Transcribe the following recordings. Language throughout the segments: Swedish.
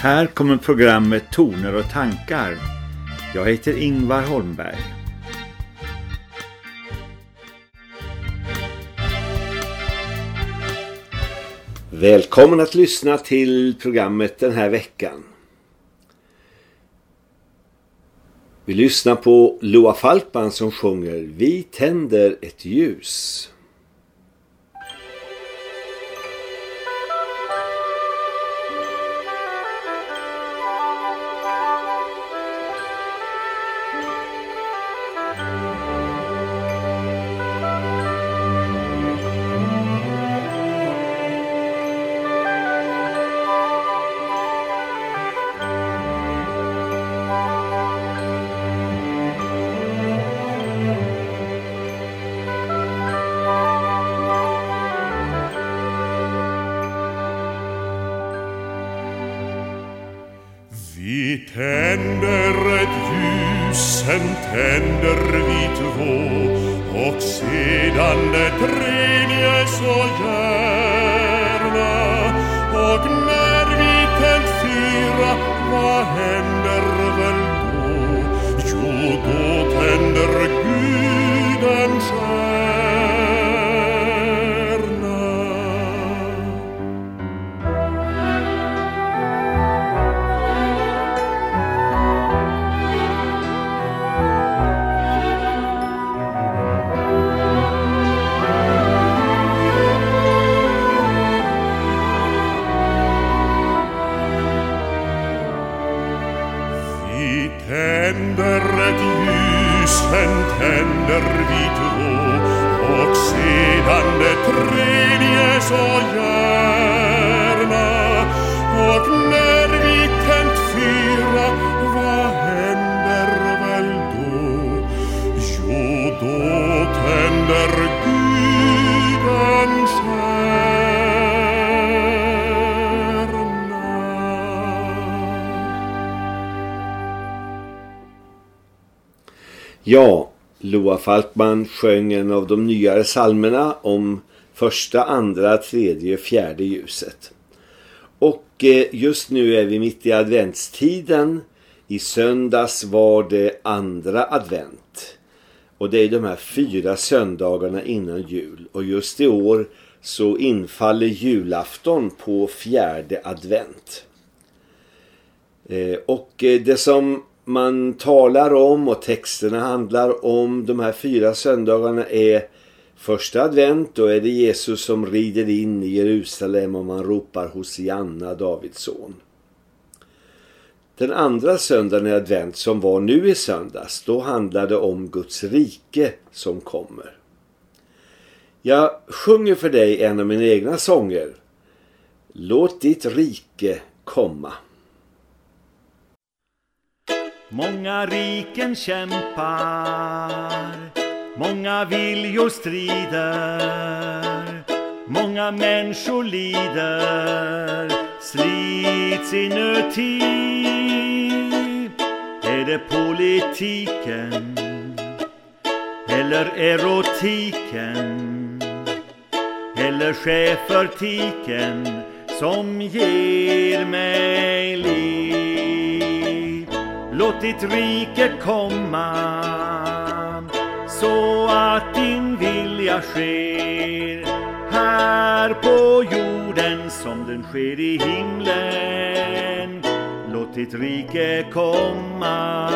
Här kommer programmet Toner och tankar. Jag heter Ingvar Holmberg. Välkommen att lyssna till programmet den här veckan. Vi lyssnar på Loa Falkman som sjunger Vi tänder ett ljus. Tänder ett ljus, sen tänder vi två och sedan det tredje så gärna och när vi tänt fyra vad händer väl då? Jo, då tänder Gud Ja, Loa Falkman sjöng en av de nyare salmerna om första, andra, tredje, fjärde ljuset. Och eh, just nu är vi mitt i adventstiden. I söndags var det andra advent. Och det är de här fyra söndagarna innan jul. Och just i år så infaller julafton på fjärde advent. Eh, och eh, det som man talar om och texterna handlar om de här fyra söndagarna är första advent då är det Jesus som rider in i Jerusalem och man ropar Hosianna, Davids son. Den andra söndagen i advent som var nu i söndags då handlade om Guds rike som kommer. Jag sjunger för dig en av mina egna sånger. Låt ditt rike komma. Många riken kämpar, många viljor strider, många människor lider, slits inuti. Är det politiken eller erotiken eller schäfertiken som ger mig liv? Låt ditt rike komma så att din vilja sker här på jorden som den sker i himlen. Låt ditt rike komma,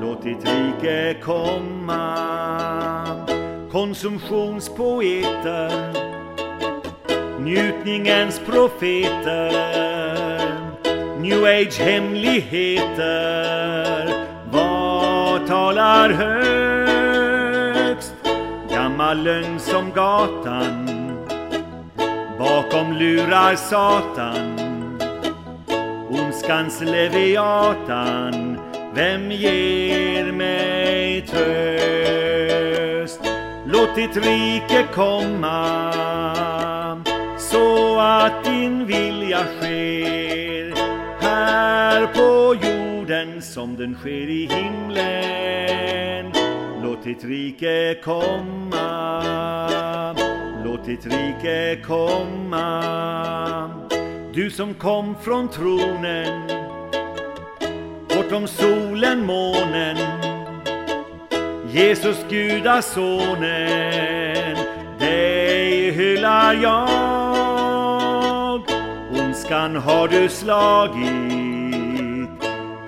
låt ditt rike komma. Konsumtionspoeter, njutningens profeter new age hemligheter. Vad talar högst? Gammal lögn som gatan. Bakom lurar Satan. Ondskans leviatan. Vem ger mig tröst? Låt ditt rike komma så att din vilja sker här på jorden som den sker i himlen. Låt ditt rike komma, låt ditt rike komma. du som kom från tronen bortom solen, månen Jesus gudasonen dig hyllar jag Ondskan har du slagit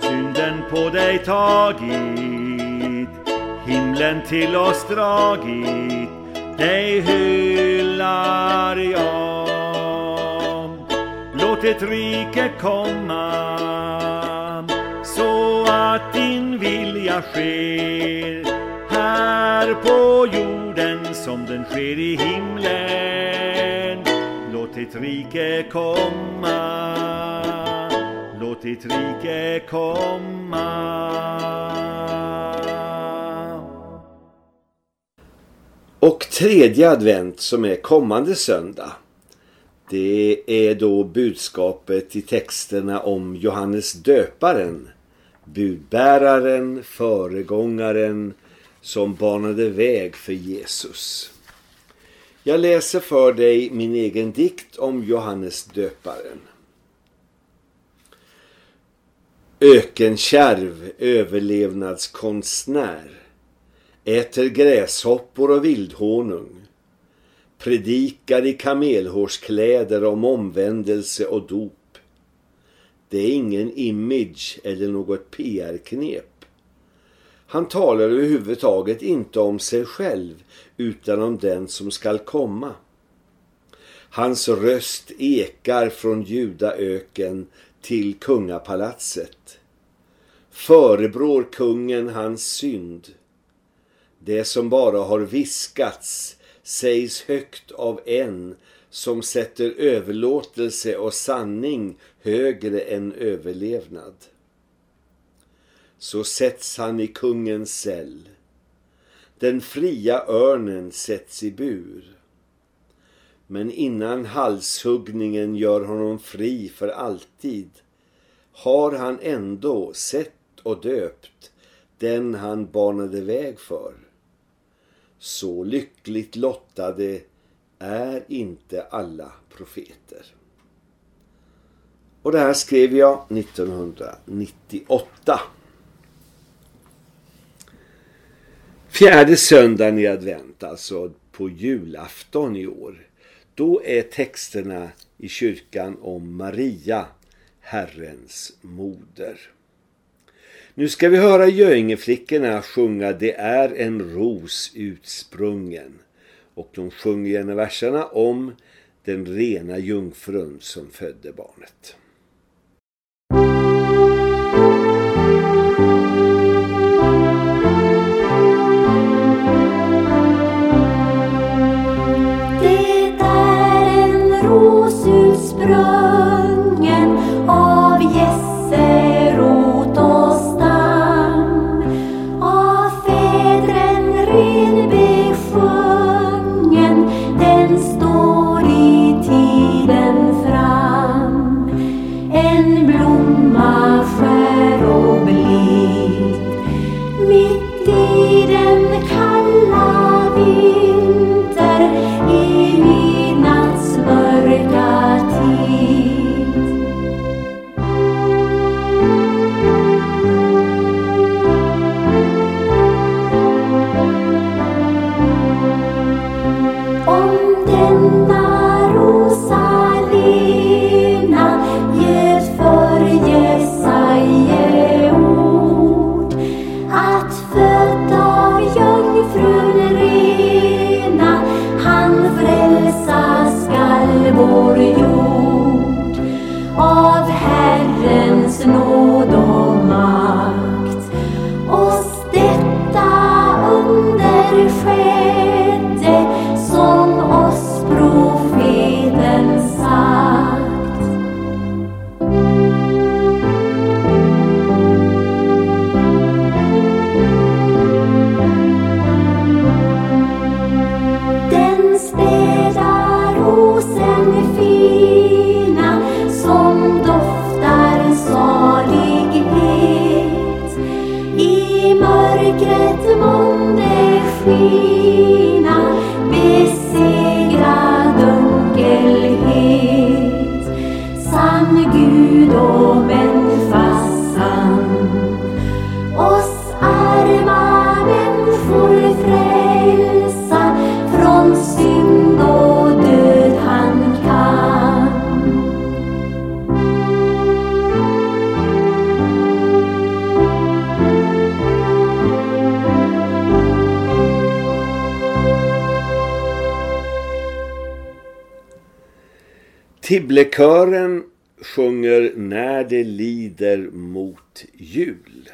synden på dig tagit himlen till oss dragit dig hyllar jag Låt ett rike komma så att din vilja sker här på jorden som den sker i himlen. Låt ditt rike komma, låt ditt rike komma. Och tredje advent som är kommande söndag. Det är då budskapet i texterna om Johannes döparen. Budbäraren, föregångaren som banade väg för Jesus. Jag läser för dig min egen dikt om Johannes döparen. Ökenkärv, överlevnadskonstnär äter gräshoppor och vildhonung, predikar i kamelhårskläder om omvändelse och dop. Det är ingen image eller något PR-knep. Han talar överhuvudtaget inte om sig själv utan om den som skall komma. Hans röst ekar från judaöken till kungapalatset. Förebrår kungen hans synd det som bara har viskats sägs högt av en som sätter överlåtelse och sanning högre än överlevnad. Så sätts han i kungens cell. Den fria örnen sätts i bur. Men innan halshuggningen gör honom fri för alltid har han ändå sett och döpt den han banade väg för. Så lyckligt lottade är inte alla profeter. Och det här skrev jag 1998. Fjärde söndagen i advent, alltså på julafton i år. Då är texterna i kyrkan om Maria, Herrens moder. Nu ska vi höra Göingeflickorna sjunga Det är en ros utsprungen. Och de sjunger i verserna om den rena jungfrun som födde barnet. Skall vår Tibblekören sjunger När det lider mot jul.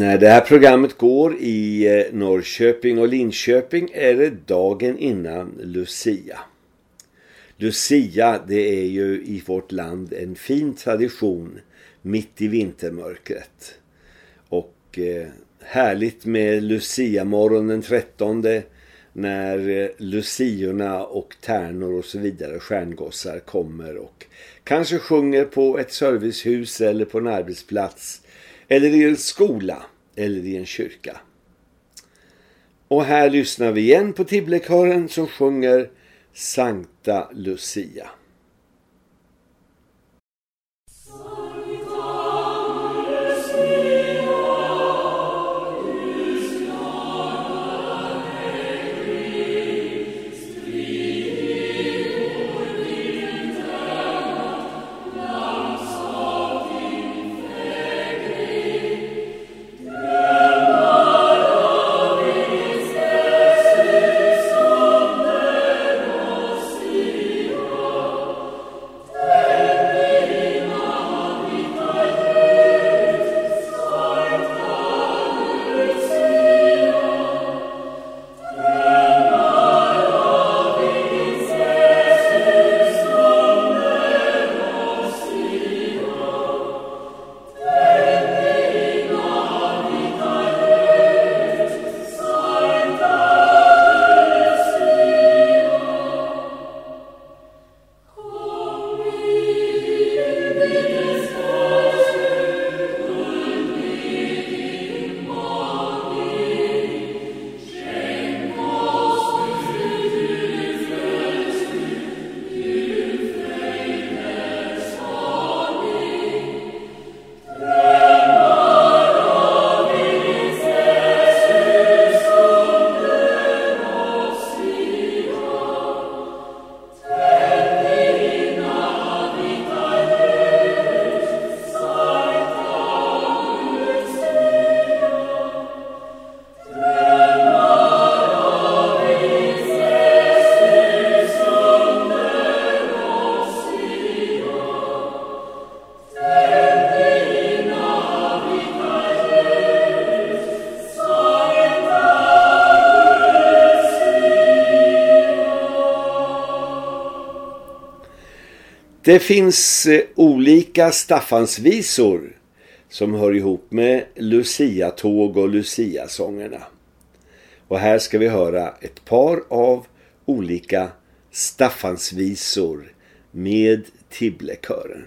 När det här programmet går i eh, Norrköping och Linköping är det dagen innan Lucia. Lucia det är ju i vårt land en fin tradition mitt i vintermörkret. Och eh, härligt med Lucia morgon den 13 när eh, luciorna och tärnor och så vidare stjärngossar kommer och kanske sjunger på ett servicehus eller på en arbetsplats eller i en skola eller i en kyrka. Och här lyssnar vi igen på Tibblekören som sjunger Sankta Lucia. Det finns eh, olika Staffansvisor som hör ihop med Lucia-tåg och Lucia-sångerna. Och här ska vi höra ett par av olika Staffansvisor med Tibblekören.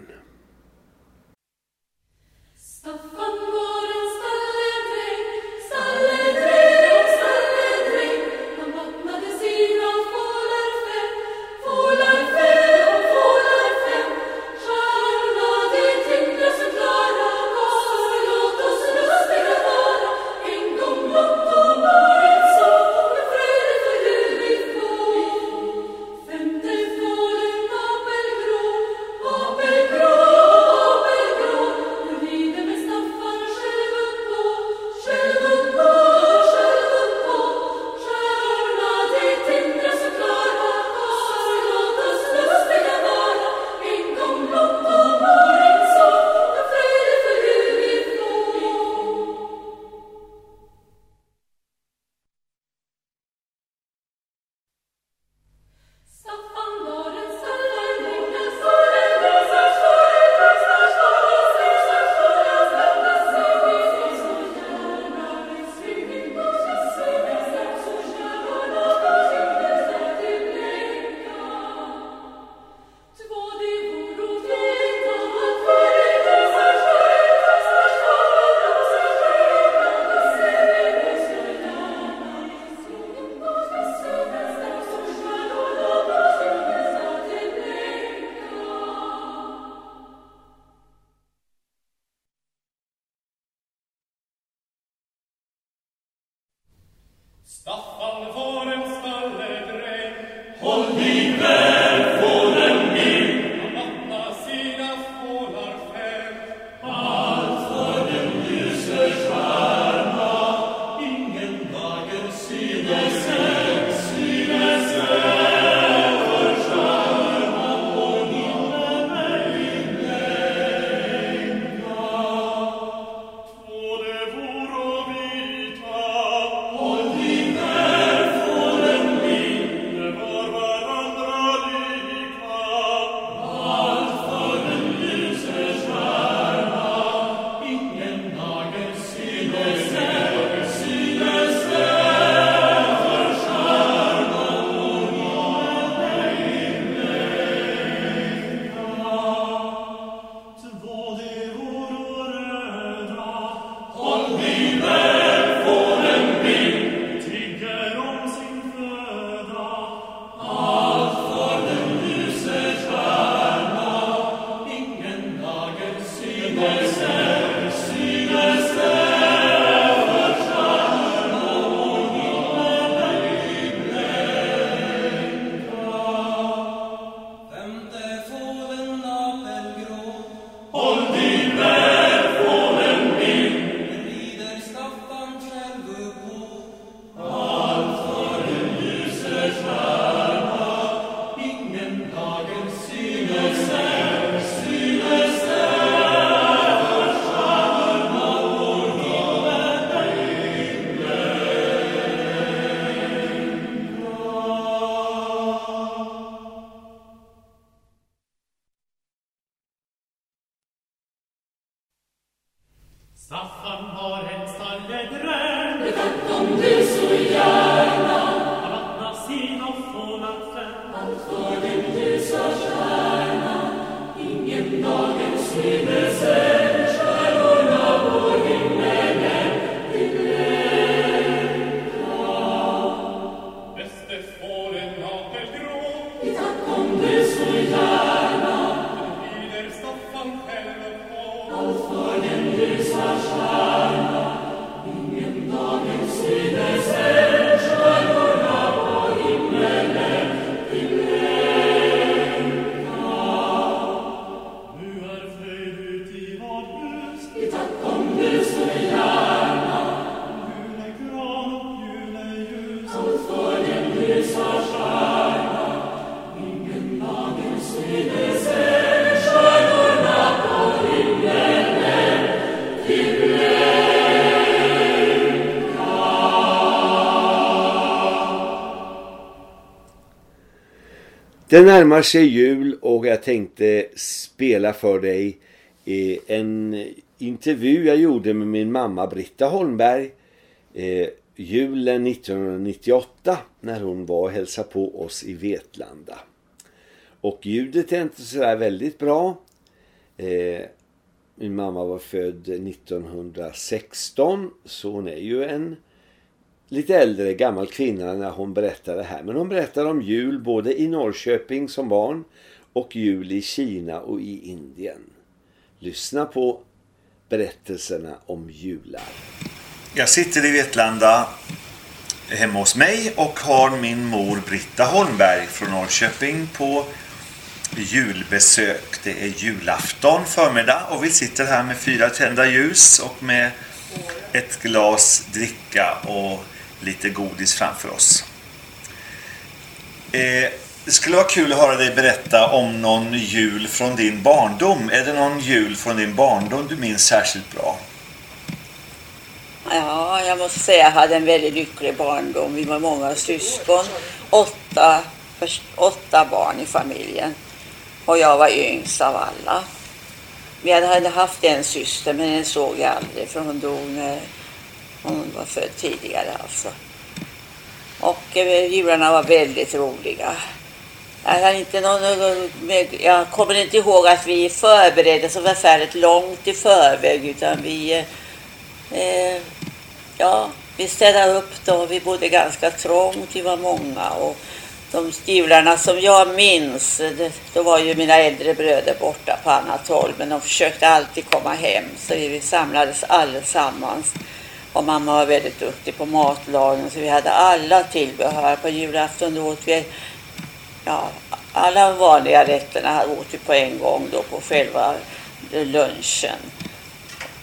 Auf deinem Lies erscheinen, in dem Namen sie des Det närmar sig jul och jag tänkte spela för dig eh, en intervju jag gjorde med min mamma Britta Holmberg eh, julen 1998 när hon var och hälsade på oss i Vetlanda. Och ljudet är inte sådär väldigt bra. Eh, min mamma var född 1916 så hon är ju en lite äldre gammal kvinna när hon berättar det här. Men hon berättar om jul både i Norrköping som barn och jul i Kina och i Indien. Lyssna på berättelserna om jular. Jag sitter i Vetlanda hemma hos mig och har min mor Britta Holmberg från Norrköping på julbesök. Det är julafton förmiddag och vi sitter här med fyra tända ljus och med ett glas dricka och lite godis framför oss. Eh, det skulle vara kul att höra dig berätta om någon jul från din barndom. Är det någon jul från din barndom du minns särskilt bra? Ja, jag måste säga att jag hade en väldigt lycklig barndom. Vi var många syskon. Åtta, åtta barn i familjen. Och jag var yngst av alla. Vi hade haft en syster men den såg jag aldrig för hon dog när hon var född tidigare alltså. Och eh, jularna var väldigt roliga. Jag, har inte någon, jag kommer inte ihåg att vi förberedde så förfärligt långt i förväg utan vi, eh, eh ja, vi städade upp då. Vi bodde ganska trångt, vi var många och de jularna som jag minns, det, då var ju mina äldre bröder borta på annat håll men de försökte alltid komma hem så vi samlades allesammans. Och mamma var väldigt duktig på matlagning så vi hade alla tillbehör. På julafton åt vi ja, alla vanliga rätterna åt vi på en gång då på själva lunchen.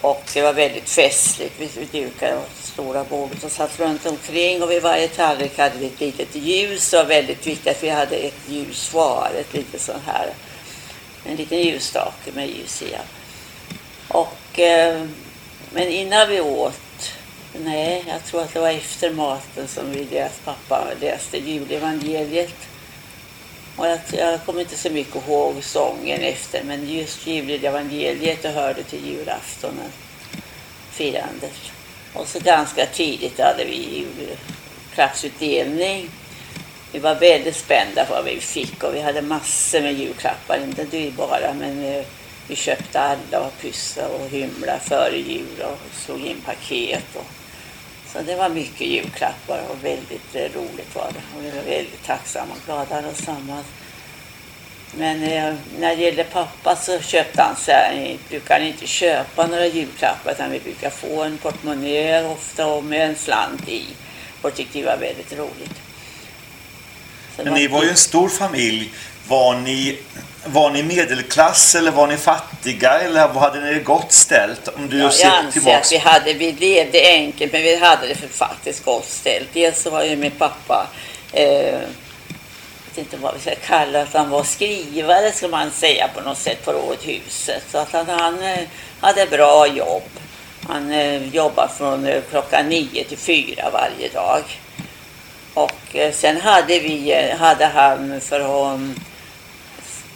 Och det var väldigt festligt. Vi dukade stora bordet och satt runt omkring och vid varje tallrik hade vi ett litet ljus. Det var väldigt viktigt att vi hade ett ljus var, ett litet sån här, en liten ljusstake med ljus i. Och, eh, men innan vi åt Nej, jag tror att det var efter maten som vi, deras pappa läste julevangeliet. Och jag, jag kommer inte så mycket ihåg sången efter, men just julevangeliet hörde till julaftonen, firandet. Och så ganska tidigt hade vi julklappsutdelning. Vi var väldigt spända på vad vi fick och vi hade massor med julklappar, inte dyrbara men eh, vi köpte alla och pyssla och hymla före jul och slog in paket. Och så det var mycket julklappar och väldigt eh, roligt var det. Och vi var väldigt tacksamma och glada allesammans. Men eh, när det gäller pappa så köpte han så här, brukar han inte köpa några julklappar utan vi brukar få en portmonnä ofta och med en slant i. Och det tyckte vi var väldigt roligt. Så Men ni var ju en stor familj. Var ni var ni medelklass eller var ni fattiga eller hade ni det gott ställt? Om du ja, jag anser tillbaks... att vi, hade, vi levde enkelt men vi hade det för faktiskt gott ställt. Dels så var ju min pappa, eh, jag vet inte vad vi ska kalla att han var skrivare ska man säga på något sätt på rådhuset. Så att han, han eh, hade bra jobb. Han eh, jobbade från eh, klockan nio till fyra varje dag. Och eh, sen hade vi, eh, hade han för honom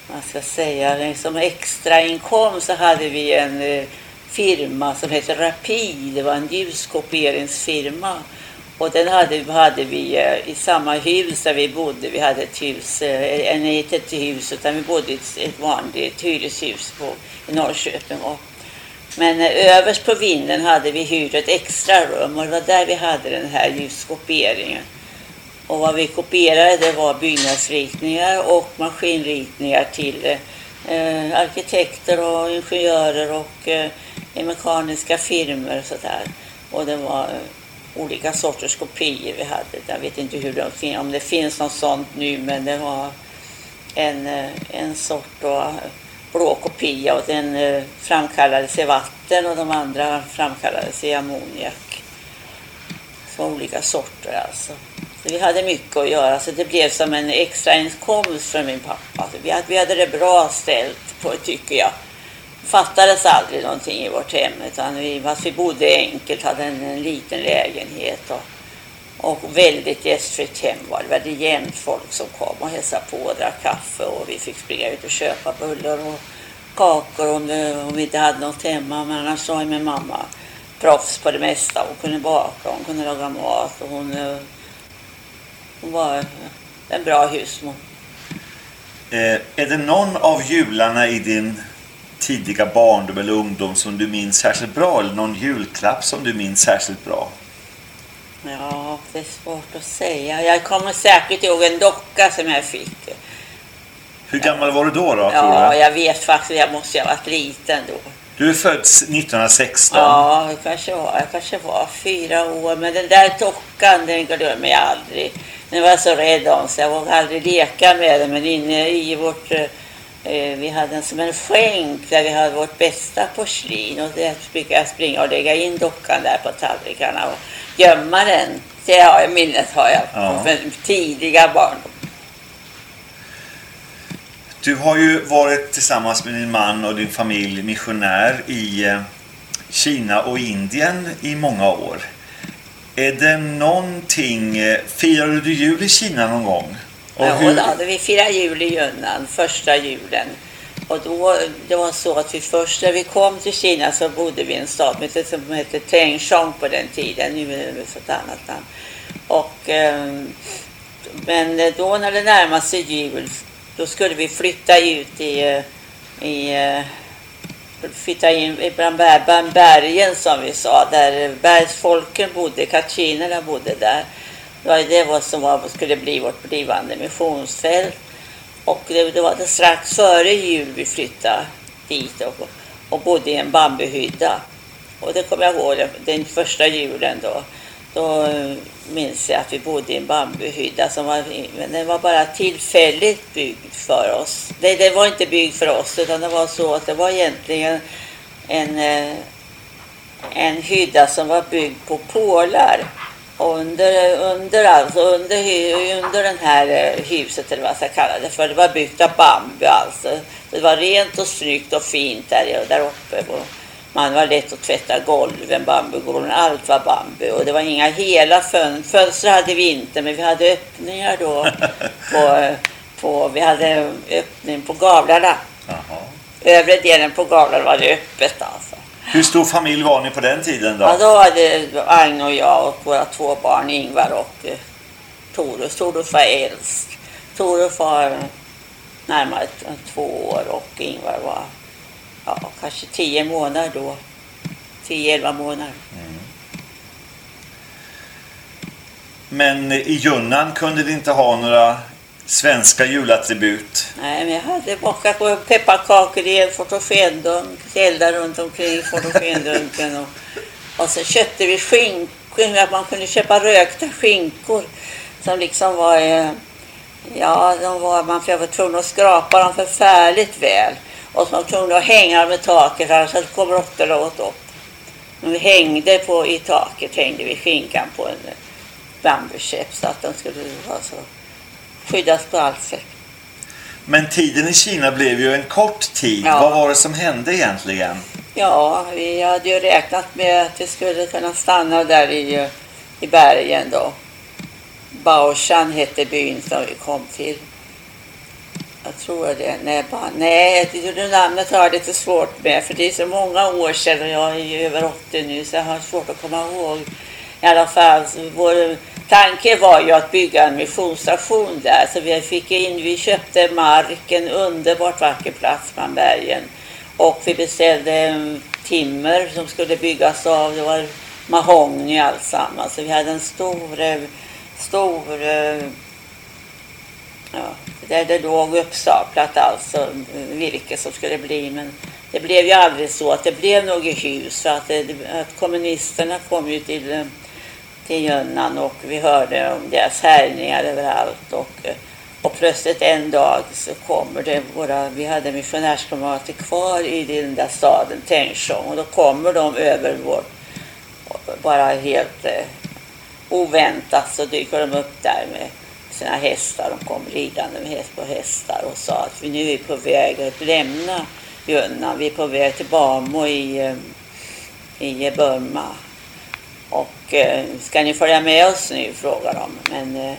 man ska säga, som extrainkomst så hade vi en eh, firma som hette Rapid. Det var en ljuskopieringsfirma. Och den hade, hade vi eh, i samma hus där vi bodde. Vi hade ett hus, eh, en, nej inte ett hus utan vi bodde i ett, ett vanligt hyreshus på, i Norrköping. Och, men överst på vinden hade vi hyrt ett extra rum och det var där vi hade den här ljuskopieringen. Och vad vi kopierade det var byggnadsritningar och maskinritningar till eh, arkitekter och ingenjörer och eh, mekaniska firmor och sådär. Och det var eh, olika sorters kopior vi hade. Jag vet inte hur de, om det finns något sånt nu men det var en, eh, en sort då, eh, blå kopia och den eh, framkallades i vatten och de andra framkallades i ammoniak. Så olika sorter alltså. Vi hade mycket att göra så det blev som en extra inkomst för min pappa. Vi hade, vi hade det bra ställt på tycker jag. fattades aldrig någonting i vårt hem utan vi, fast vi bodde enkelt, hade en, en liten lägenhet och Och väldigt gästfritt hem var det. var jämt folk som kom och hälsade på och drack kaffe och vi fick springa ut och köpa bullar och kakor om, det, om vi inte hade något hemma. Men annars var min mamma proffs på det mesta. Hon kunde baka, hon kunde laga mat och hon, eh, hon var en bra husmor. Eh, är det någon av jularna i din tidiga barndom eller ungdom som du minns särskilt bra? Eller någon julklapp som du minns särskilt bra? Ja, det är svårt att säga. Jag kommer säkert ihåg en docka som jag fick. Hur gammal var du då? då ja, du? jag vet faktiskt. Jag måste ha varit liten då. Du är född 1916. Ja, jag kanske var, jag kanske var fyra år. Men den där dockan, den glömmer jag aldrig. Den var jag så rädd om så jag vågade aldrig leka med den. Men inne i vårt... Eh, vi hade en som en skänk där vi hade vårt bästa porslin. Och där brukade jag springa och lägga in dockan där på tallrikarna och gömma den. Det har jag, minnet har jag Ja. från tidiga barndom. Du har ju varit tillsammans med din man och din familj missionär i eh, Kina och Indien i många år. Är det någonting... eh, Firade du jul i Kina någon gång? Och Ja, hur, då vi firat jul i Junnan, första julen. Och då, det var så att vi först när vi kom till Kina så bodde vi i en stad som hette, Tengshong på den tiden. Nu är det ett annat namn. Och, eh, men då när det närmade sig jul då skulle vi flytta ut i, eh, i flytta in bland bland bergen som vi sa, där bergsfolken bodde, kachinerna bodde där. Det var det var som var, skulle bli vårt blivande missionsfält. Och det, det var det strax före jul vi flyttade dit och, och bodde i en bambuhydda. Och det kommer jag ihåg, den första julen då. Då eh, minns jag att vi bodde i en bambuhydda som var, men den var bara tillfälligt byggd för oss. Det, det var inte byggd för oss utan det var så att det var egentligen en, eh, en hydda som var byggd på pålar. Och under, under, alltså under, under den här eh, huset eller vad jag ska kalla det för. Det var byggt av bambu alltså. Det var rent och snyggt och fint där, där uppe. Och man var lätt att tvätta golven, bambugolven, allt var bambu. Och det var inga hela fönster. Fönster hade vi inte men vi hade öppningar då. På, på, vi hade öppning på gavlarna. Jaha. Övre delen på gavlarna var det öppet alltså. Hur stor familj var ni på den tiden då? Ja, då hade Agne och jag och våra två barn, Ingvar och eh, Torus. Torus var äldst. Torus var närmare två år och Ingvar var ja, kanske tio månader då. Tio, elva månader. Men i Junnan kunde ni inte ha några svenska julattribut? Nej, men jag hade bakat på pepparkakor i en fotogendunk, eldar runt omkring fotogendunken och, och så köpte vi skinkor, att man kunde köpa rökta skinkor som liksom var, eh, ja, de var, man var tvungen att skrapa dem förfärligt väl och så var man tvungen att hänga i taket annars hade kom råttorna åt upp. Vi hängde på, i taket hängde vi skinkan på en eh, bambukäpp så att den skulle vara så skyddas på allt sätt. Men tiden i Kina blev ju en kort tid. Ja. Vad var det som hände egentligen? Ja, vi hade ju räknat med att vi skulle kunna stanna där i, i bergen då. Baoshan hette byn som vi kom till. Jag tror det. Nej, bara, nej det, det namnet har jag lite svårt med för det är så många år sedan och jag är ju över 80 nu så jag har svårt att komma ihåg. I alla fall, så vår tanke var ju att bygga en missionsstation där. Så vi fick in, vi köpte mark, en underbart vacker plats bland bergen. Och vi beställde timmer som skulle byggas av. Det var mahogny alltsammans. Så vi hade en stor, eh, stor eh, ja, där det låg uppstaplat alltså eh, virke som skulle bli. Men det blev ju aldrig så att det blev något hus. För att, eh, det, att kommunisterna kom ju till, eh, till Jönnan och vi hörde om deras härjningar överallt. Och, och plötsligt en dag så kommer det våra, vi hade missionärskamrater kvar i den där staden Tenshong och då kommer de över vår, bara helt eh, oväntat så dyker de upp där med sina hästar. De kom ridande med häst på hästar och sa att vi nu är på väg att lämna Jönnan. Vi är på väg till Bamo i, eh, i Burma. Och eh, ska ni följa med oss nu, frågade de. Men eh,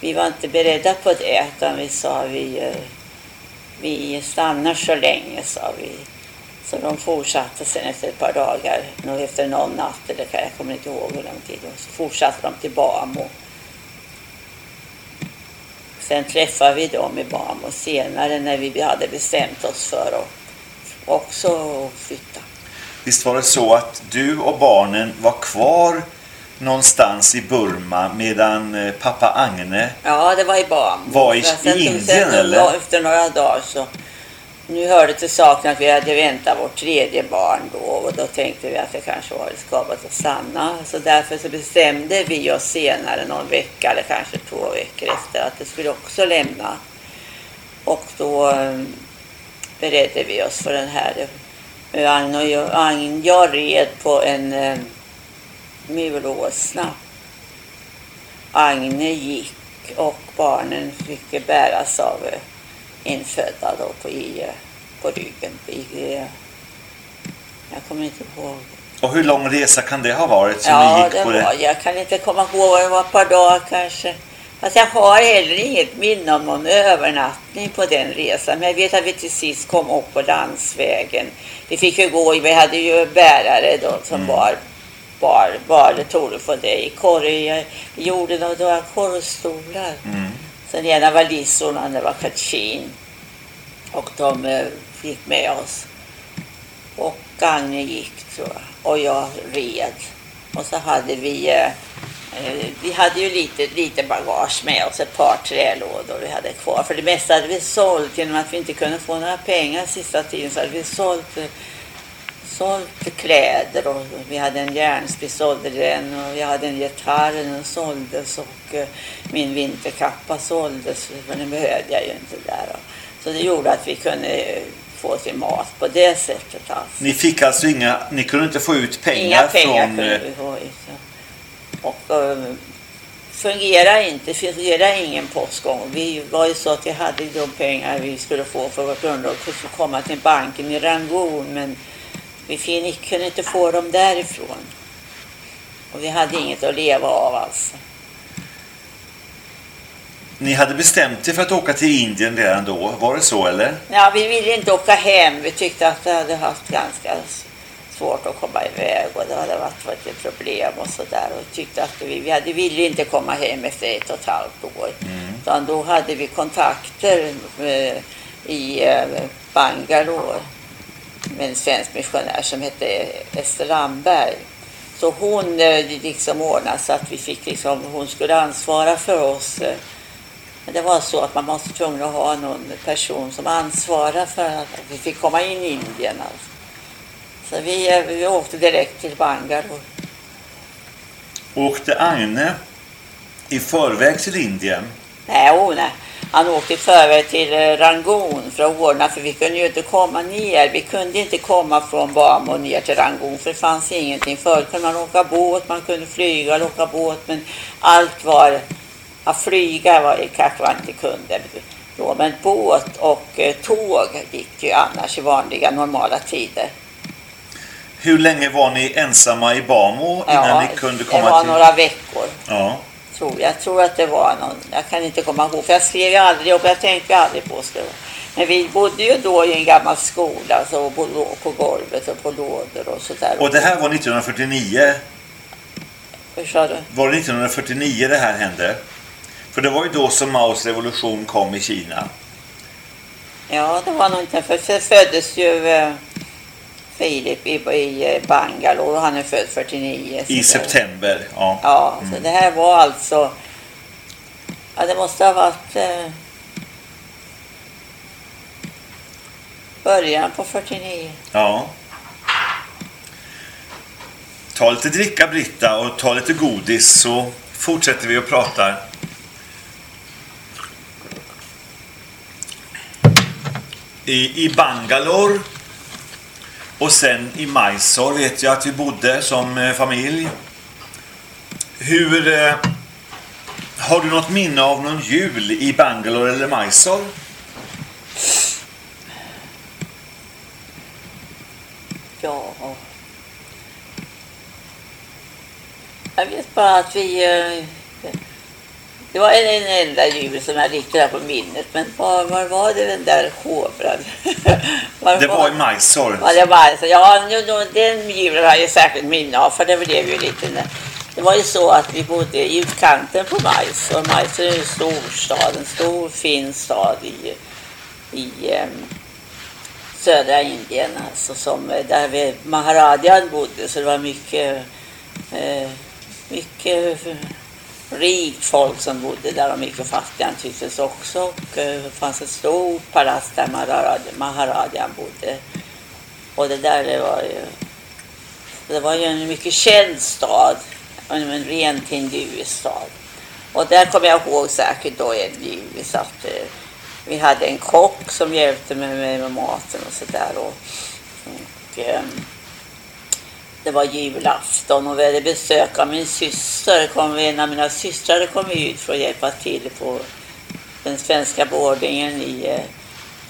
vi var inte beredda på det, utan vi sa vi, vi stannar så länge, sa vi. Så de fortsatte sen efter ett par dagar, nog efter någon natt, eller jag kommer inte ihåg hur lång tid, så fortsatte de till Bamo. Sen träffade vi dem i Bamo senare när vi hade bestämt oss för att också flytta. Visst var det så att du och barnen var kvar någonstans i Burma medan eh, pappa Agne Ja, det var i Bam. Var i- i Indien, sen, eller? Efter några dagar så... Nu hörde till saken att vi hade väntat vårt tredje barn då och då tänkte vi att det kanske var riskabelt att stanna. Så därför så bestämde vi oss senare, någon vecka eller kanske två veckor efter, att det skulle också lämna. Och då eh, beredde vi oss för den här. Eh, och jag, jag red på en eh, mulåsna. Agne gick och barnen fick bäras av eh, infödda då på, i, på ryggen. I, jag kommer inte ihåg. Och hur lång resa kan det ha varit som Ja, gick det på var, det? jag kan inte komma ihåg det var, ett par dagar kanske. Fast jag har heller inget minne om någon övernattning på den resan. Men jag vet att vi till sist kom upp på landsvägen. Vi fick ju gå, vi hade ju bärare då som Mm. bar, bar, bar det tog du på det i korg. Vi gjorde några korvstolar. Mm. Sen ena var Lizzorna, den andra var Kachin. Och de eh, gick med oss. Och Agne gick tror jag. Och jag red. Och så hade vi, eh, eh, vi hade ju lite, lite bagage med oss, ett par trälådor vi hade kvar. För det mesta hade vi sålt genom att vi inte kunde få några pengar sista tiden. Så hade vi sålt, eh, sålt kläder och vi hade en järnspis, sålde den och jag hade en gitarr, den såldes och eh, min vinterkappa såldes för den behövde jag ju inte där. Så det gjorde att vi kunde eh, få till mat på det sättet alltså. Ni fick alltså inga, ni kunde inte få ut pengar, Inga pengar från... kunde eh, vi få ut. Och um, fungerar inte, fungerar ingen postgång. Vi var ju så att vi hade de pengar vi skulle få för vårt underhåll för att komma till banken i Rangoon men vi fin- kunde inte få dem därifrån. Och vi hade inget att leva av alltså. Ni hade bestämt er för att åka till Indien redan då, var det så eller? Ja, vi ville inte åka hem. Vi tyckte att det hade haft ganska svårt att komma iväg och det hade varit, varit ett problem och sådär. Och tyckte att vi, vi hade, ville inte komma hem efter ett och ett halvt år. Utan då hade vi kontakter eh, i eh, Bangalore med en svensk missionär som hette Ester Ramberg. Så hon eh, liksom ordnade så att vi fick liksom, hon skulle ansvara för oss. Eh. men det var så att man måste tvungen att ha någon person som ansvarar för att vi fick komma in i Indien. Alltså. Så vi, eh, vi åkte direkt till Bangalore. Åkte Agne i förväg till Indien? Nej, oh, nej. Han åkte förväg till eh, Rangoon för att ordna, för vi kunde ju inte komma ner. Vi kunde inte komma från Bamo ner till Rangoon för det fanns ingenting. Förut kunde man åka båt, man kunde flyga eller åka båt, men allt var... Att flyga var, kanske man inte kunde då, men båt och eh, tåg gick ju annars i vanliga normala tider. Hur länge var ni ensamma i Bamo innan ni kunde det komma var till... några veckor. Ja. Tror jag. jag tror att det var någon, jag kan inte komma ihåg, för jag skrev ju aldrig upp, jag tänkte aldrig på skriva. Men vi bodde ju då i en gammal skola, så på, lå- på golvet och på lådor och sådär. Och det här var 1949? Hur sa du? Var det 1949 det här hände? För det var ju då som Maos revolution kom i Kina. Ja, det var nog inte, för för föddes ju eh, Filip i, i eh, Bangalore och han är född 49. så I september, ja. Ja, så Mm. det här var alltså, ja det måste ha varit eh, början på 49. ja. Ta lite dricka Britta och ta lite godis så fortsätter vi och pratar. I, I Bangalore och sen i Mysore vet jag att vi bodde som eh, familj. Hur... Eh, har du något minne av någon jul i Bangalore eller Mysore? Ja. Jag vet bara att vi... eh, det var en, en enda jul som jag riktigt har på minnet. Men var, var var det den där hovran? Det var i Majsor. Ja, det var alltså, ja, den julen har jag särskilt minne av för det blev ju lite... Det var ju så att vi bodde i utkanten på Majs och Majs är en stor stad, en stor fin stad i, i em, södra Indien alltså som eh, där vi, Maharadjan bodde så det var mycket, eh, mycket rikt folk som bodde där och mycket fattiga naturligtvis också. Och eh, det fanns ett stort palats där Maharadjan bodde. Och det där det var ju, det var ju en mycket känd stad, en, rent hinduisk stad. Och där kommer jag ihåg säkert då en jul att eh, vi hade en kock som hjälpte mig med, med maten och sådär. Och, och, det var julafton och vi hade besök av min syster. Kom, en av mina systrar kom ut för att hjälpa till på den svenska boardingen i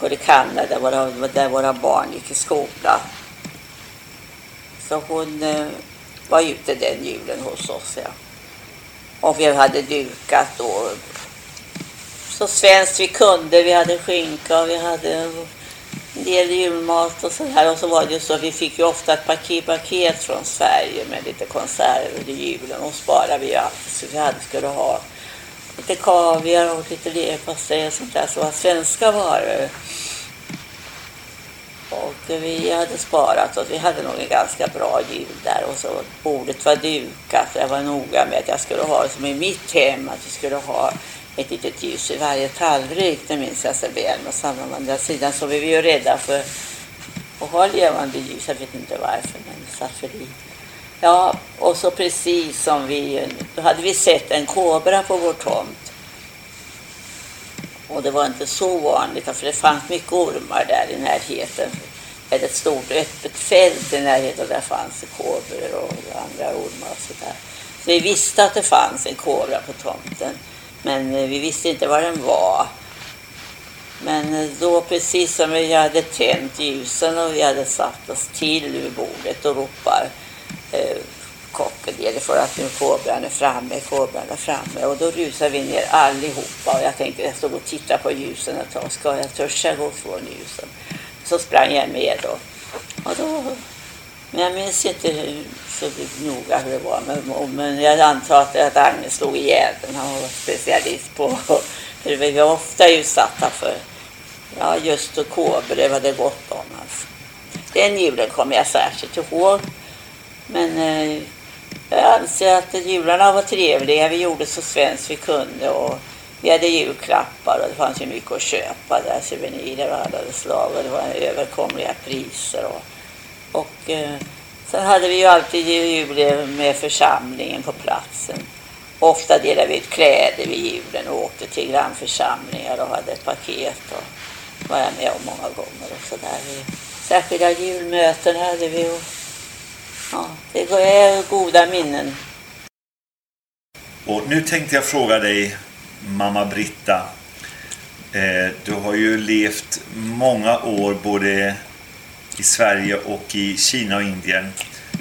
eh, där våra, där våra barn gick i skola. Så hon eh, var ute den julen hos oss. Ja. Och vi hade dukat då så svenskt vi kunde. Vi hade skinka och vi hade del julmat och så här. Och så var det ju så vi fick ju ofta ett paket, paket från Sverige med lite konserver under julen. Och sparade vi ju alltid så vi hade skulle ha lite kaviar och lite leverpastej och sånt där som var svenska varor. Och vi hade sparat och vi hade nog en ganska bra jul där och så bordet var dukat. Jag var noga med att jag skulle ha det som i mitt hem, att vi skulle ha ett litet ljus i varje tallrik. Det minns jag så väl. Och sen å andra sidan så var vi ju rädda för att ha levande ljus. Jag vet inte varför, men det satt för lite. Ja, och så precis som vi, då hade vi sett en kobra på vår tomt. Och det var inte så vanligt, för det fanns mycket ormar där i närheten. Det är ett stort öppet fält i närheten och där fanns det kobror och andra ormar och sådär. Så vi visste att det fanns en kobra på tomten. Men eh, vi visste inte var den var. Men eh, då precis som vi hade tänt ljusen och vi hade satt oss till vid bordet och ropar eh, kocken det för att nu kobran är framme, kobran är framme. Och då rusar vi ner allihopa och jag tänkte jag stod och tittade på ljusen ett tag. Ska jag törs jag gå från ljusen? Så sprang jag med då. Och då men jag minns inte hur- så noga hur det var. Men, men jag antar att, att Agnes slog ihjäl den. Han var specialist på... För vi var ofta utsatta för ja, just och det var det gott om. Alltså. Den julen kommer jag särskilt ihåg. Men eh, jag anser att jularna var trevliga. Vi gjorde så svenskt vi kunde. Och vi hade julklappar och det fanns ju mycket att köpa där. Souvenirer av alla slag och det var överkomliga priser. Och, och eh, sen hade vi ju alltid jul med församlingen på platsen. Ofta delade vi ut kläder vid julen och åkte till grannförsamlingar och hade ett paket. Och var jag med om många gånger och sådär. Särskilda julmöten hade vi. Och, ja, det är goda minnen. Och nu tänkte jag fråga dig, mamma Britta. Eh, du har ju levt många år både i Sverige och i Kina och Indien.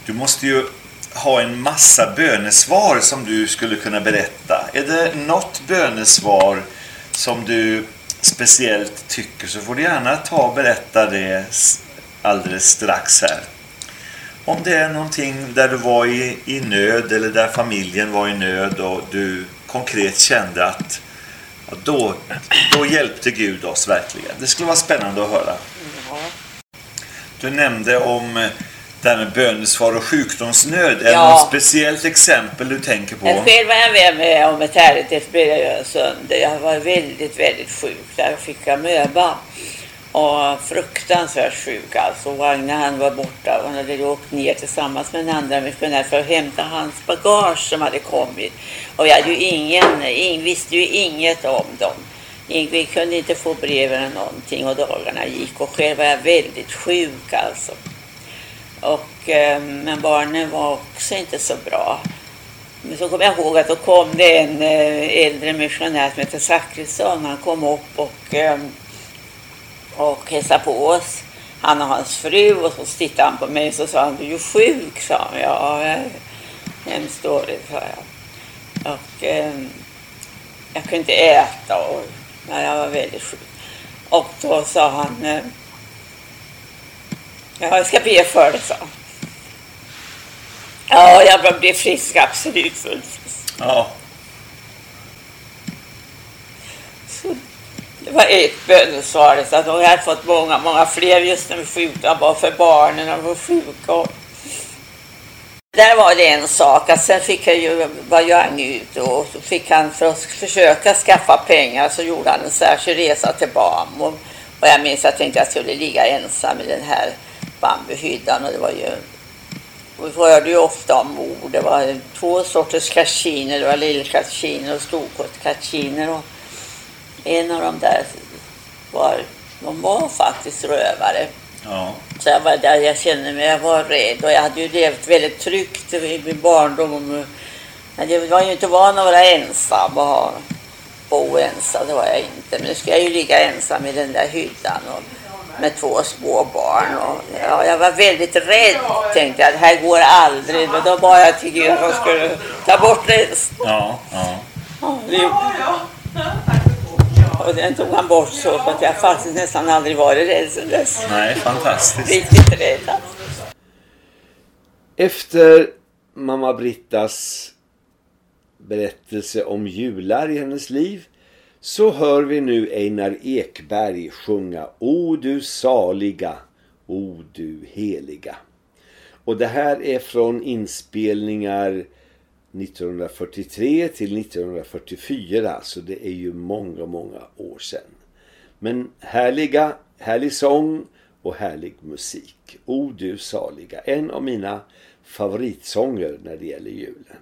Du måste ju ha en massa bönesvar som du skulle kunna berätta. Är det något bönesvar som du speciellt tycker så får du gärna ta och berätta det alldeles strax här. Om det är någonting där du var i, i nöd eller där familjen var i nöd och du konkret kände att ja, då, då hjälpte Gud oss verkligen. Det skulle vara spännande att höra. Du nämnde om eh, det här med bönesvar och sjukdomsnöd. Är det Ja. något speciellt exempel du tänker på? Själv var jag med, med om ett härligt efter sönder. Jag var väldigt, väldigt sjuk. Där fick jag möba. Och fruktansvärt sjuk alltså. Och Agne han var borta. Han hade åkt ner tillsammans med en andra missionär för att hämta hans bagage som hade kommit. Och vi hade ju ingen, ing, visste ju inget om dem. Vi kunde inte få brev eller någonting och dagarna gick. Och själv var jag väldigt sjuk alltså. Och, eh, men barnen var också inte så bra. Men så kommer jag ihåg att då kom det en eh, äldre missionär som hette Zachrisson. Han kom upp och, ehm, och hälsade på oss. Han och hans fru och så tittade han på mig och så sa han, du är ju sjuk, sa han. Ja, jag, hemskt dåligt sa jag. Och ehm, jag kunde inte äta och när jag var väldigt sjuk. Och då sa han eh, Ja, jag ska be för det, sa han. Ja, jag blev frisk, absolut. Ja. Så det var ett bönesvar. Så att jag hade fått många, många fler just när vi var sjuka, bara för barnen de var sjuka. Där var det en sak, att sen fick jag ju, var Young ute och så fick han för att försöka skaffa pengar så gjorde han en särskild resa till Bam. Och, och jag minns att jag tänkte att jag skulle ligga ensam i den här bambuhyddan och det var ju vi hörde ju ofta om mord. Det var två sorters kachiner. Det var lillkachiner och storkachiner. Och en av dem där var, de var faktiskt rövare. Ja. Så jag var där, jag kände mig, jag var rädd och jag hade ju levt väldigt tryggt i min barndom. Men jag var ju inte van att vara ensam och ha, bo ensam, det var jag inte. Men nu ska jag ju ligga ensam i den där hyddan och med två små barn. Och, ja, jag var väldigt rädd, tänkte jag, det här går aldrig. Men då bad jag till Gud att han skulle ta bort resten. Ja, ja. Ja, det gjorde och den tog han bort så för att jag faktiskt nästan aldrig varit rädd sen dess. Nej, fantastiskt. Riktigt rädd. alltså. Efter mamma Brittas berättelse om jular i hennes liv så hör vi nu Einar Ekberg sjunga O du saliga, O du heliga. Och det här är från inspelningar 1943 till 1944, så alltså det är ju många, många år sedan. Men härliga, härlig sång och härlig musik. O du saliga, en av mina favoritsånger när det gäller julen.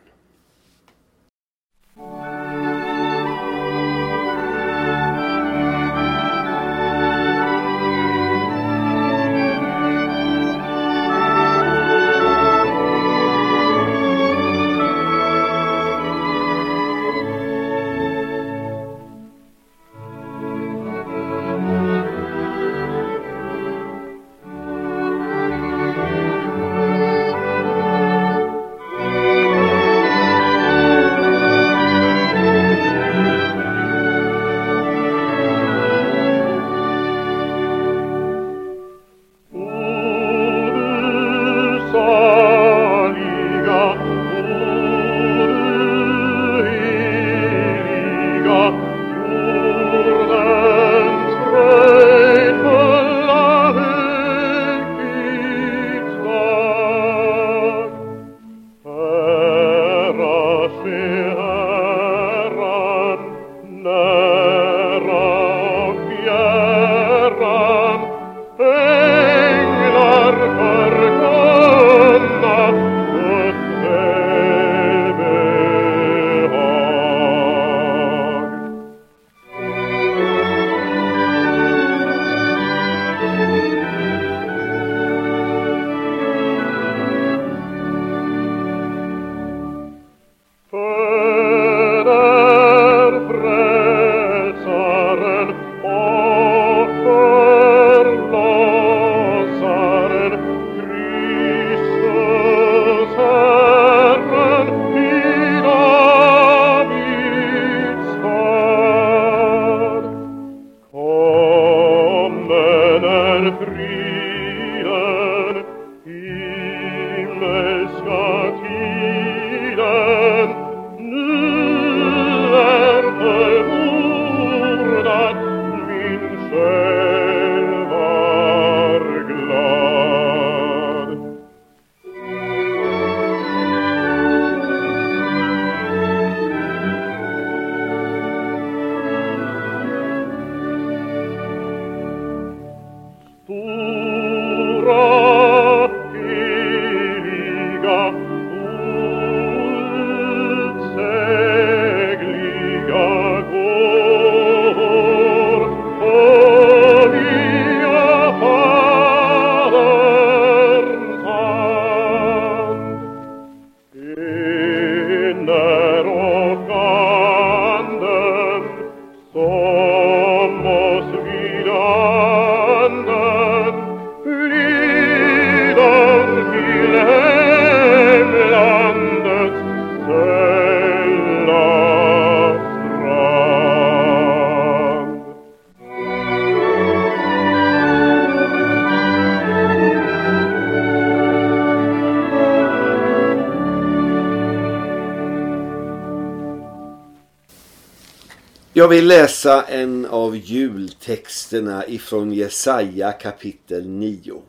Jag vill läsa en av jultexterna ifrån Jesaja kapitel 9.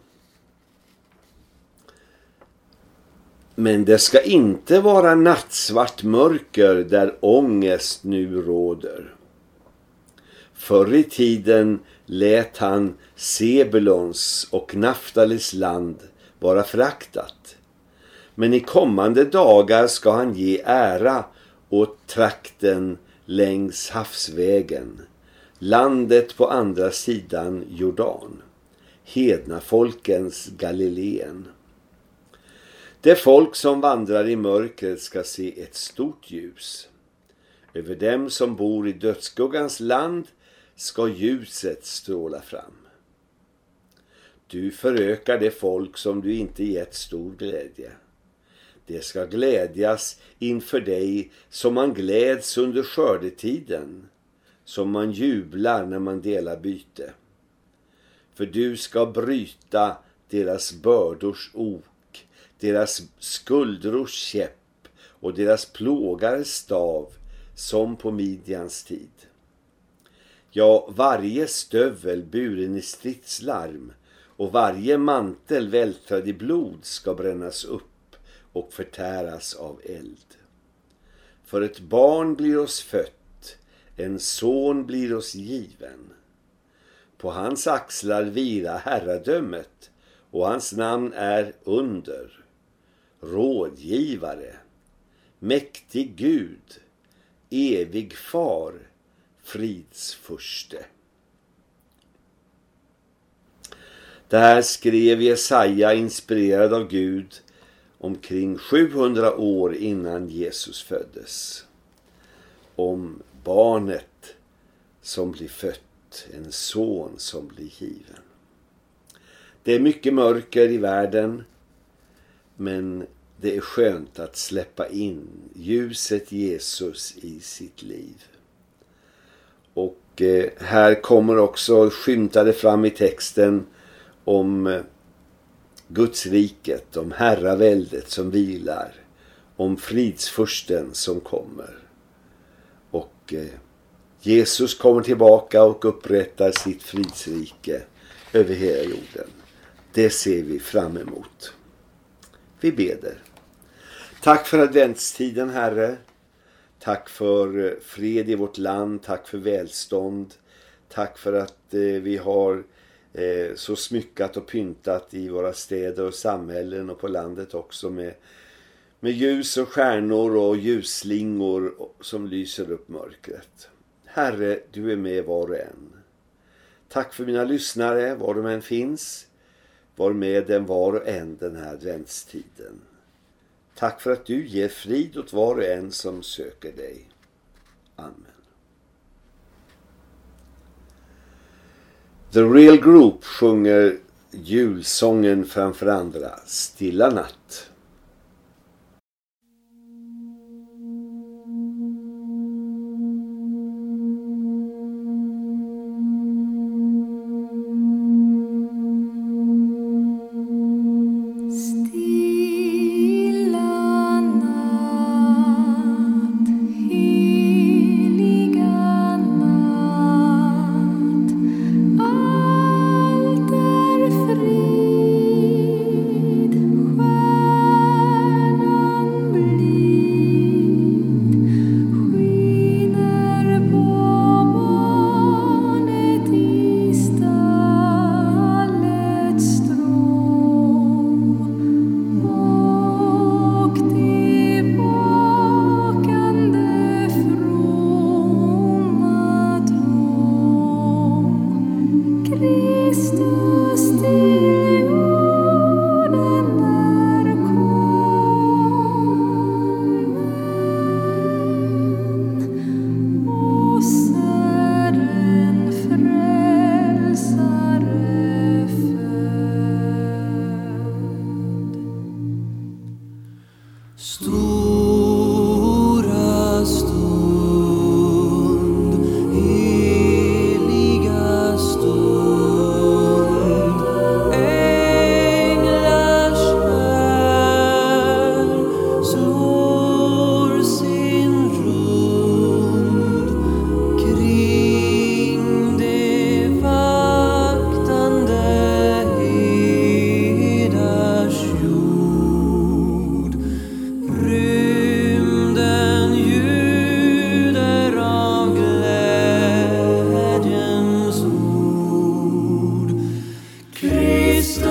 Men det ska inte vara nattsvart mörker där ångest nu råder. Förr i tiden lät han Sebulons och Naftalis land vara fraktat. Men i kommande dagar ska han ge ära åt trakten längs havsvägen, landet på andra sidan Jordan, hednafolkens Galileen. Det folk som vandrar i mörkret ska se ett stort ljus. Över dem som bor i dödsskuggans land ska ljuset stråla fram. Du förökar det folk som du inte gett stor glädje. Det ska glädjas inför dig som man gläds under skördetiden, som man jublar när man delar byte. För du ska bryta deras bördors ok, deras skuldrors käpp och deras plågares stav som på Midjans tid. Ja, varje stövel buren i stridslarm och varje mantel vältrad i blod ska brännas upp och förtäras av eld. För ett barn blir oss fött, en son blir oss given. På hans axlar vira herradömet och hans namn är under, rådgivare, mäktig Gud, evig far, fridsförste. Det här skrev Jesaja inspirerad av Gud omkring 700 år innan Jesus föddes. Om barnet som blir fött, en son som blir given. Det är mycket mörker i världen men det är skönt att släppa in ljuset Jesus i sitt liv. Och eh, här kommer också skymtade fram i texten om eh, Guds riket, om herraväldet som vilar, om fridsfursten som kommer. Och eh, Jesus kommer tillbaka och upprättar sitt fridsrike över hela jorden. Det ser vi fram emot. Vi beder. Tack för adventstiden Herre. Tack för eh, fred i vårt land. Tack för välstånd. Tack för att eh, vi har eh, så smyckat och pyntat i våra städer och samhällen och på landet också med, med ljus och stjärnor och ljusslingor som lyser upp mörkret. Herre, du är med var och en. Tack för mina lyssnare, var de än finns. Var med den var och en den här adventstiden. Tack för att du ger frid åt var och en som söker dig. Amen. The Real Group sjunger julsången framför andra Stilla natt. Cristo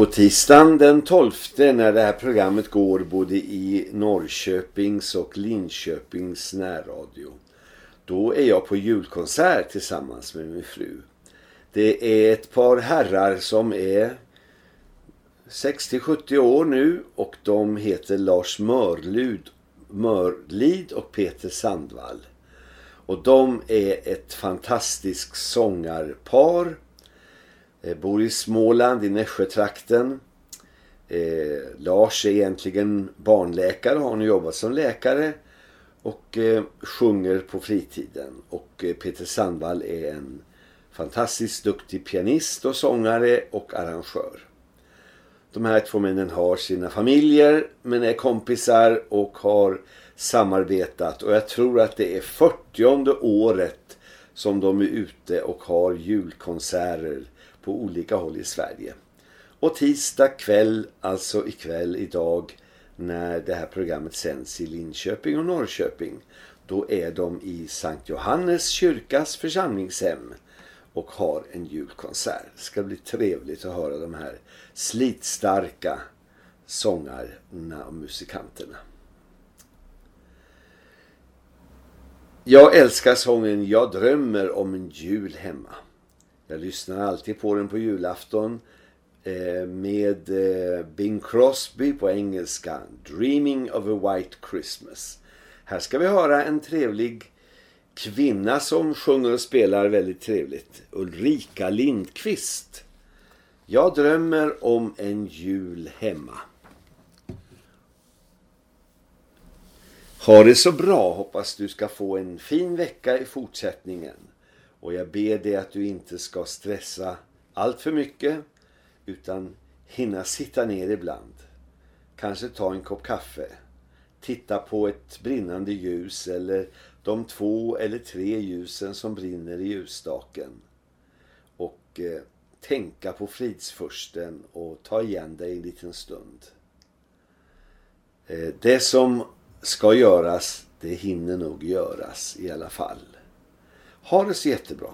På tisdagen den 12 när det här programmet går både i Norrköpings och Linköpings närradio. Då är jag på julkonsert tillsammans med min fru. Det är ett par herrar som är 60-70 år nu och de heter Lars Mörlud, Mörlid och Peter Sandvall. Och de är ett fantastiskt sångarpar Eh, bor i Småland i Nässjötrakten. Eh, Lars är egentligen barnläkare och har nu jobbat som läkare och eh, sjunger på fritiden. Och eh, Peter Sandvall är en fantastiskt duktig pianist och sångare och arrangör. De här två männen har sina familjer men är kompisar och har samarbetat och jag tror att det är 40 året som de är ute och har julkonserter på olika håll i Sverige. Och tisdag kväll, alltså ikväll idag när det här programmet sänds i Linköping och Norrköping då är de i Sankt Johannes kyrkas församlingshem och har en julkonsert. Det ska bli trevligt att höra de här slitstarka sångarna och musikanterna. Jag älskar sången Jag drömmer om en jul hemma. Jag lyssnar alltid på den på julafton eh, med eh, Bing Crosby på engelska. Dreaming of a White Christmas. Här ska vi höra en trevlig kvinna som sjunger och spelar väldigt trevligt. Ulrika Lindqvist. Jag drömmer om en jul hemma. Ha det så bra. Hoppas du ska få en fin vecka i fortsättningen. Och jag ber dig att du inte ska stressa allt för mycket utan hinna sitta ner ibland. Kanske ta en kopp kaffe. Titta på ett brinnande ljus eller de två eller tre ljusen som brinner i ljusstaken. Och eh, tänka på fridsfursten och ta igen dig en liten stund. Eh, det som ska göras, det hinner nog göras i alla fall. Ha det så jättebra.